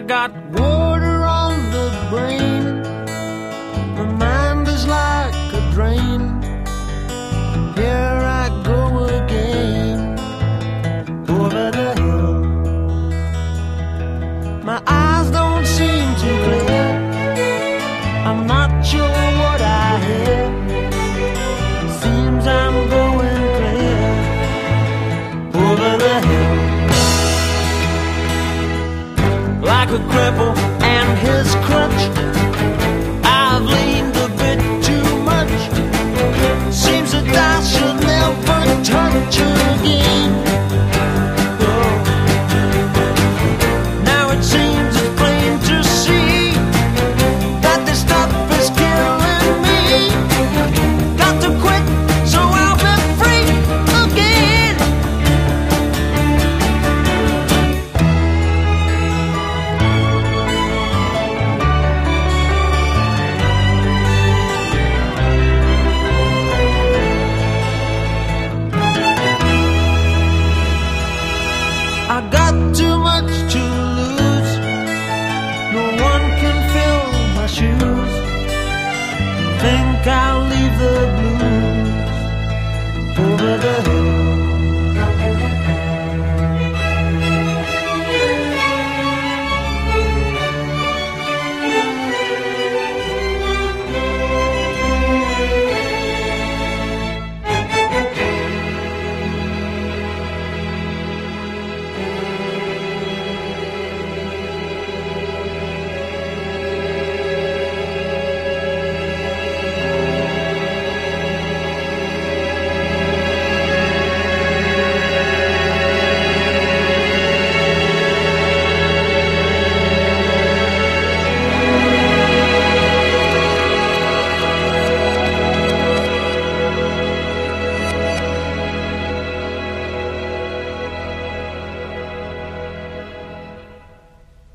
got water on the brain. My mind is like a drain. Here I go again. Over the hill. My eyes don't seem to clear. I'm not sure Like a cripple and his crutch. the hill.